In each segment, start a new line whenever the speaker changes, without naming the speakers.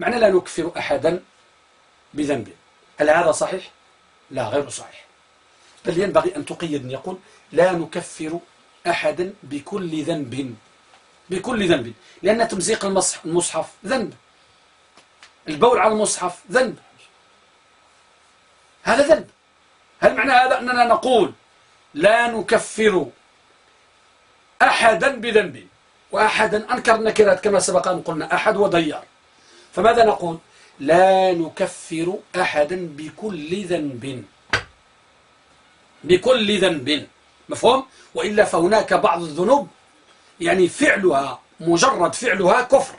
معنى لا نكفر أحدا بذنب. هل هذا صحيح؟ لا غير صحيح. بل ينبغي أن تقيد يقول لا نكفر أحدا بكل ذنب. بكل ذنب. لأن تمزيق المصحف ذنب. البول على المصحف ذنب. هذا ذنب. هل معنى هذا أننا نقول لا نكفر أحدا بذنب؟ وأحدا أنكر النكرات كما سبق أن قلنا أحد وضيار. فماذا نقول؟ لا نكفر أحدا بكل ذنب. بكل ذنب. مفهوم؟ وإلا فهناك بعض الذنوب يعني فعلها مجرد فعلها كفر.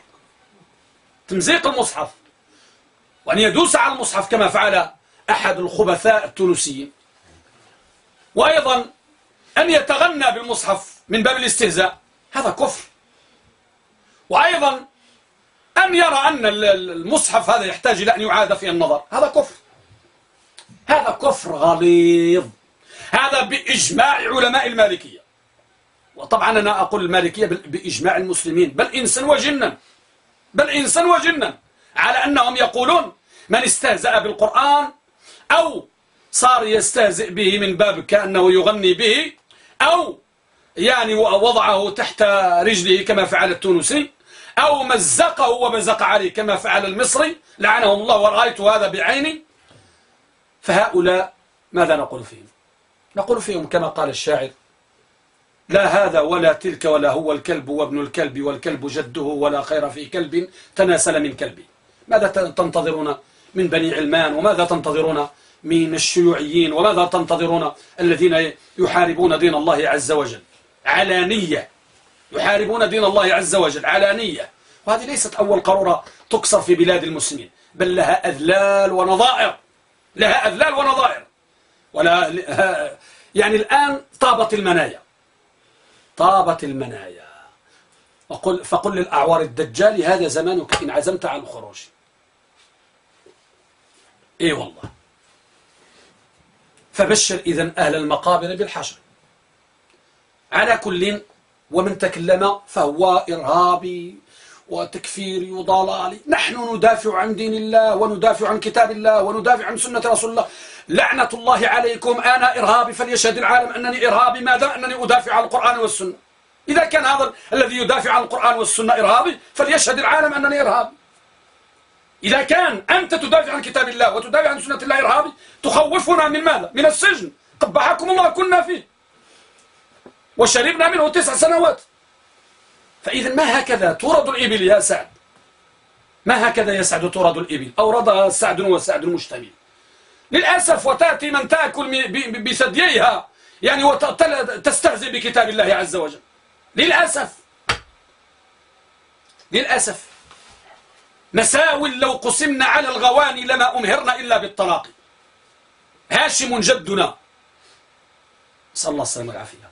تمزيق المصحف. وأن يدوس على المصحف كما فعل أحد الخبثاء التونسيين وأيضا أن يتغنى بالمصحف من باب الاستهزاء. هذا كفر. وأيضا أن يرى أن المصحف هذا يحتاج إلى أن يعاد في النظر. هذا كفر. هذا كفر غليظ. هذا بإجماع علماء المالكية. وطبعا أنا أقول المالكية بإجماع المسلمين. بل إنسا وجنا. بل إنسا وجنا. على أنهم يقولون من استهزأ بالقرآن أو صار يستهزئ به من باب كأنه يغني به أو يعني وضعه تحت رجله كما فعل التونسي أو مزقه ومزق عليه كما فعل المصري لعنهم الله ورأيت هذا بعيني. فهؤلاء ماذا نقول فيهم؟ نقول فيهم كما قال الشاعر لا هذا ولا تلك ولا هو الكلب وابن الكلب والكلب جده ولا خير في كلب تناسل من كلبي ماذا تنتظرون من بني علمان؟ وماذا تنتظرون من الشيوعيين؟ وماذا تنتظرون الذين يحاربون دين الله عز وجل؟ علانية. يحاربون دين الله عز وجل علانية وهذه ليست أول قرورة تكسر في بلاد المسلمين بل لها أذلال ونظائر. لها أذلال ونظائر. ولا يعني الآن طابت المنايا. طابت المنايا. وقل فقل للأعوار الدجال هذا زمانك إن عزمت عن الخروج إيه والله. فبشر إذن أهل المقابر بالحشر. على كل ومن تكلم فهو إرهابي وتكفيري وضلالي. نحن ندافع عن دين الله وندافع عن كتاب الله وندافع عن سنة رسول الله. لعنة الله عليكم. أنا إرهابي. فليشهد العالم أنني إرهابي. ما دام أنني أدافع عن القرآن والسنة. إذا كان هذا الذي يدافع عن القرآن والسنة إرهابي فليشهد العالم أنني إرهابي. إذا كان أنت تدافع عن كتاب الله وتدافع عن سنة الله إرهابي تخوفنا من ماذا؟ من السجن. قبحكم الله كنا فيه. وشربنا منه تسع سنوات. فإذا ما هكذا تورد الإبل يا سعد؟ ما هكذا يا سعد تورد الإبل؟ أوردها سعد وسعد المشتمل للأسف وتأتي من تأكل بثدييها يعني وتستهزئ بكتاب الله عز وجل. للأسف. للأسف. مساوي لو قسمنا على الغواني لما أمهرنا إلا بالطلاق هاشم جدنا. صلى الله عليه وسلم العافية